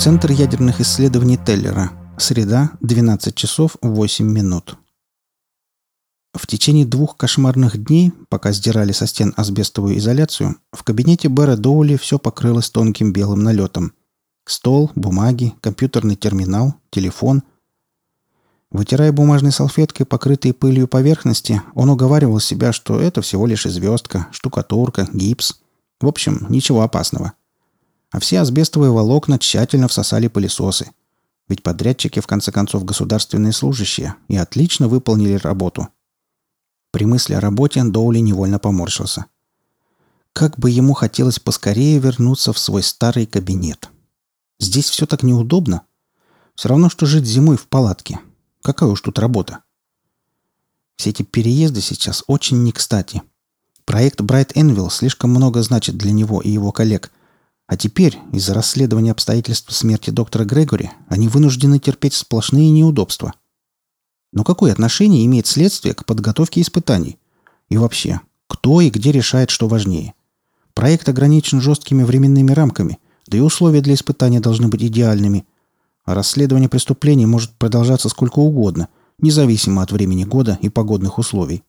Центр ядерных исследований Теллера. Среда, 12 часов 8 минут. В течение двух кошмарных дней, пока сдирали со стен асбестовую изоляцию, в кабинете Бэра Доули все покрылось тонким белым налетом. Стол, бумаги, компьютерный терминал, телефон. Вытирая бумажной салфеткой покрытые пылью поверхности, он уговаривал себя, что это всего лишь звездка, штукатурка, гипс. В общем, ничего опасного. А все асбестовые волокна тщательно всосали пылесосы. Ведь подрядчики, в конце концов, государственные служащие и отлично выполнили работу – при мысли о работе Доули невольно поморщился. Как бы ему хотелось поскорее вернуться в свой старый кабинет. Здесь все так неудобно. Все равно, что жить зимой в палатке. Какая уж тут работа. Все эти переезды сейчас очень не кстати. Проект Bright Envil слишком много значит для него и его коллег. А теперь, из-за расследования обстоятельств смерти доктора Грегори, они вынуждены терпеть сплошные неудобства. Но какое отношение имеет следствие к подготовке испытаний? И вообще, кто и где решает, что важнее? Проект ограничен жесткими временными рамками, да и условия для испытания должны быть идеальными. А расследование преступлений может продолжаться сколько угодно, независимо от времени года и погодных условий.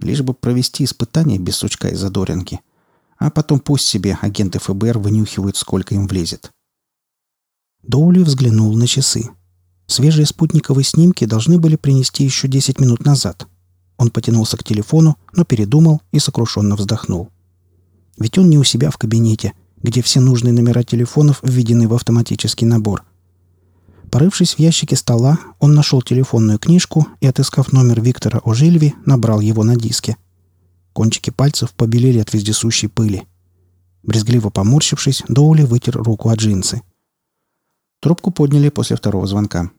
Лишь бы провести испытание без сучка и задоринки. А потом пусть себе агенты ФБР вынюхивают, сколько им влезет. Доули взглянул на часы. Свежие спутниковые снимки должны были принести еще 10 минут назад. Он потянулся к телефону, но передумал и сокрушенно вздохнул. Ведь он не у себя в кабинете, где все нужные номера телефонов введены в автоматический набор. Порывшись в ящике стола, он нашел телефонную книжку и, отыскав номер Виктора Ожильви, набрал его на диске. Кончики пальцев побелели от вездесущей пыли. Брезгливо поморщившись, Доули вытер руку от джинсы. Трубку подняли после второго звонка.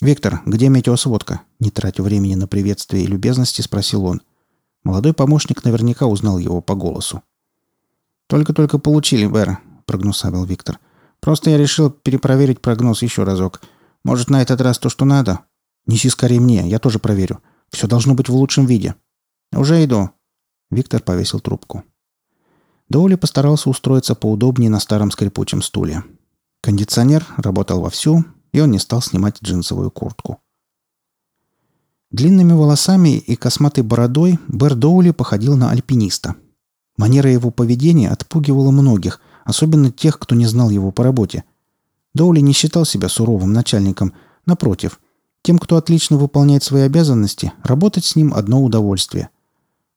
«Виктор, где метеосводка?» Не тратя времени на приветствие и любезности, спросил он. Молодой помощник наверняка узнал его по голосу. «Только-только получили, Бэр», — прогнусавил Виктор. «Просто я решил перепроверить прогноз еще разок. Может, на этот раз то, что надо?» «Неси скорее мне, я тоже проверю. Все должно быть в лучшем виде». «Уже иду». Виктор повесил трубку. Доули постарался устроиться поудобнее на старом скрипучем стуле. Кондиционер работал вовсю, и он не стал снимать джинсовую куртку. Длинными волосами и косматой бородой Бэр Доули походил на альпиниста. Манера его поведения отпугивала многих, особенно тех, кто не знал его по работе. Доули не считал себя суровым начальником. Напротив, тем, кто отлично выполняет свои обязанности, работать с ним одно удовольствие.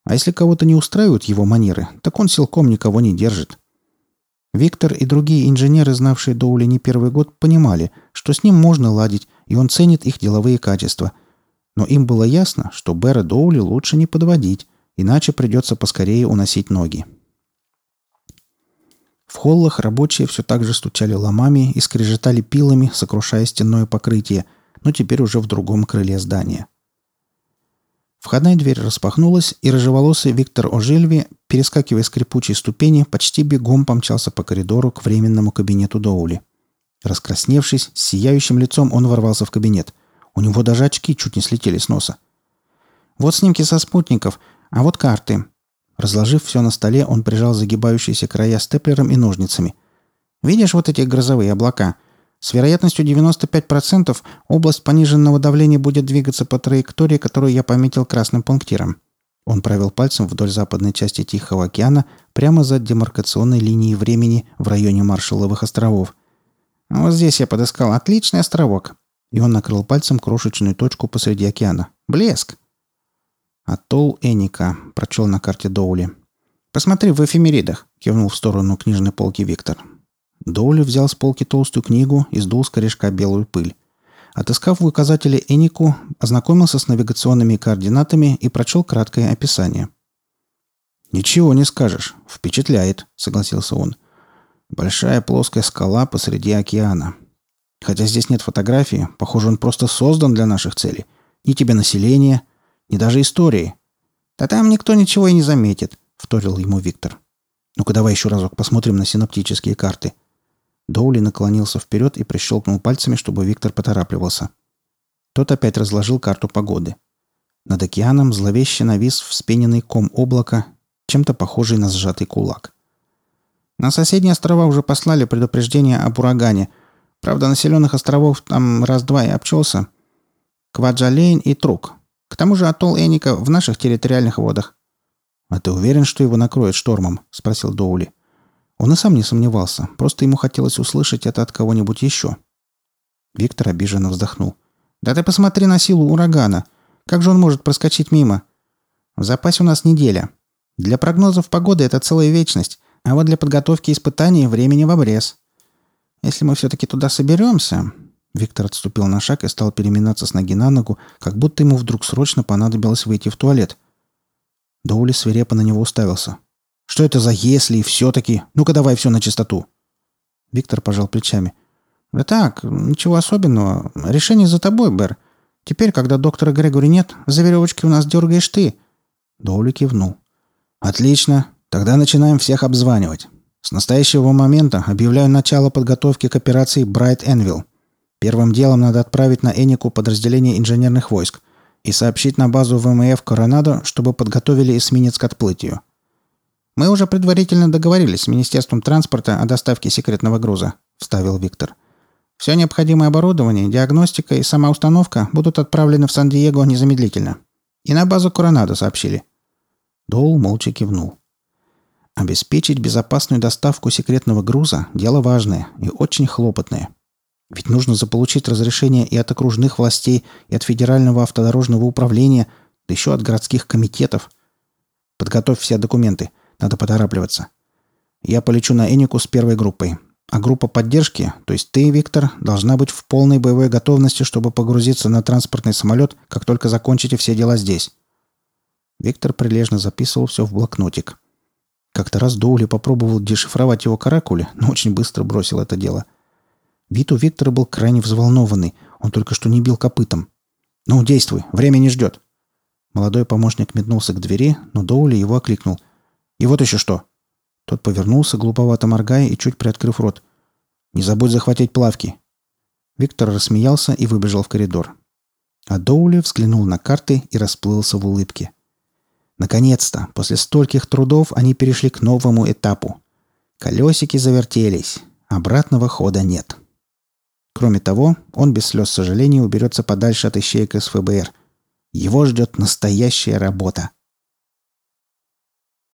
А если кого-то не устраивают его манеры, так он силком никого не держит. Виктор и другие инженеры, знавшие Доули не первый год, понимали, что с ним можно ладить, и он ценит их деловые качества. Но им было ясно, что Бэра Доули лучше не подводить, иначе придется поскорее уносить ноги. В холлах рабочие все так же стучали ломами и скрежетали пилами, сокрушая стенное покрытие, но теперь уже в другом крыле здания. Входная дверь распахнулась, и рыжеволосый Виктор Ожельви, перескакивая скрипучие ступени, почти бегом помчался по коридору к временному кабинету Доули. Раскрасневшись, с сияющим лицом он ворвался в кабинет. У него даже очки чуть не слетели с носа. «Вот снимки со спутников, а вот карты». Разложив все на столе, он прижал загибающиеся края степлером и ножницами. «Видишь вот эти грозовые облака?» С вероятностью 95% область пониженного давления будет двигаться по траектории, которую я пометил красным пунктиром. Он провел пальцем вдоль западной части Тихого океана, прямо за демаркационной линией времени в районе Маршалловых островов. «Вот здесь я подыскал отличный островок». И он накрыл пальцем крошечную точку посреди океана. «Блеск!» «Атолл Эника», — прочел на карте Доули. «Посмотри в эфемеридах», — кивнул в сторону книжной полки Виктор. Доули взял с полки толстую книгу и сдул с корешка белую пыль. Отыскав в указателе Энику, ознакомился с навигационными координатами и прочел краткое описание. «Ничего не скажешь. Впечатляет», — согласился он. «Большая плоская скала посреди океана. Хотя здесь нет фотографии, похоже, он просто создан для наших целей. Ни тебе населения, ни даже истории». «Да там никто ничего и не заметит», — вторил ему Виктор. «Ну-ка давай еще разок посмотрим на синоптические карты», Доули наклонился вперед и прищелкнул пальцами, чтобы Виктор поторапливался. Тот опять разложил карту погоды. Над океаном зловеще навис вспененный ком облака, чем-то похожий на сжатый кулак. На соседние острова уже послали предупреждение об урагане. Правда, населенных островов там раз-два и обчелся. Кваджалейн и Трук. К тому же атолл Эника в наших территориальных водах. «А ты уверен, что его накроет штормом?» – спросил Доули. Он и сам не сомневался, просто ему хотелось услышать это от кого-нибудь еще. Виктор обиженно вздохнул. «Да ты посмотри на силу урагана. Как же он может проскочить мимо? В запасе у нас неделя. Для прогнозов погоды это целая вечность, а вот для подготовки испытаний времени в обрез. Если мы все-таки туда соберемся...» Виктор отступил на шаг и стал переминаться с ноги на ногу, как будто ему вдруг срочно понадобилось выйти в туалет. Доули свирепо на него уставился. «Что это за «если» и все-таки? Ну-ка давай все на чистоту!» Виктор пожал плечами. «Да так, ничего особенного. Решение за тобой, Бэр. Теперь, когда доктора Грегори нет, за веревочки у нас дергаешь ты». Доули кивнул. «Отлично. Тогда начинаем всех обзванивать. С настоящего момента объявляю начало подготовки к операции «Брайт Энвилл». Первым делом надо отправить на Энику подразделение инженерных войск и сообщить на базу ВМФ «Коронадо», чтобы подготовили эсминец к отплытию. Мы уже предварительно договорились с Министерством транспорта о доставке секретного груза», – вставил Виктор. «Все необходимое оборудование, диагностика и сама установка будут отправлены в Сан-Диего незамедлительно. И на базу Коронадо сообщили». Доул молча кивнул. Обеспечить безопасную доставку секретного груза – дело важное и очень хлопотное – ведь нужно заполучить разрешение и от окружных властей, и от Федерального автодорожного управления, да еще от городских комитетов. Подготовь все документы. Надо поторапливаться. Я полечу на Энику с первой группой. А группа поддержки, то есть ты, Виктор, должна быть в полной боевой готовности, чтобы погрузиться на транспортный самолет, как только закончите все дела здесь. Виктор прилежно записывал все в блокнотик. Как-то раз Доули попробовал дешифровать его каракули, но очень быстро бросил это дело – Вид у Виктора был крайне взволнованный. Он только что не бил копытом. «Ну, действуй, время не ждет». Молодой помощник метнулся к двери, но Доули его окликнул. «И вот еще что!» Тот повернулся, глуповато моргая и чуть приоткрыв рот. «Не забудь захватить плавки!» Виктор рассмеялся и выбежал в коридор. А Доули взглянул на карты и расплылся в улыбке. Наконец-то, после стольких трудов, они перешли к новому этапу. Колесики завертелись. Обратного хода нет. Кроме того, он без слез сожаления уберется подальше от ищеек из. Его ждет настоящая работа.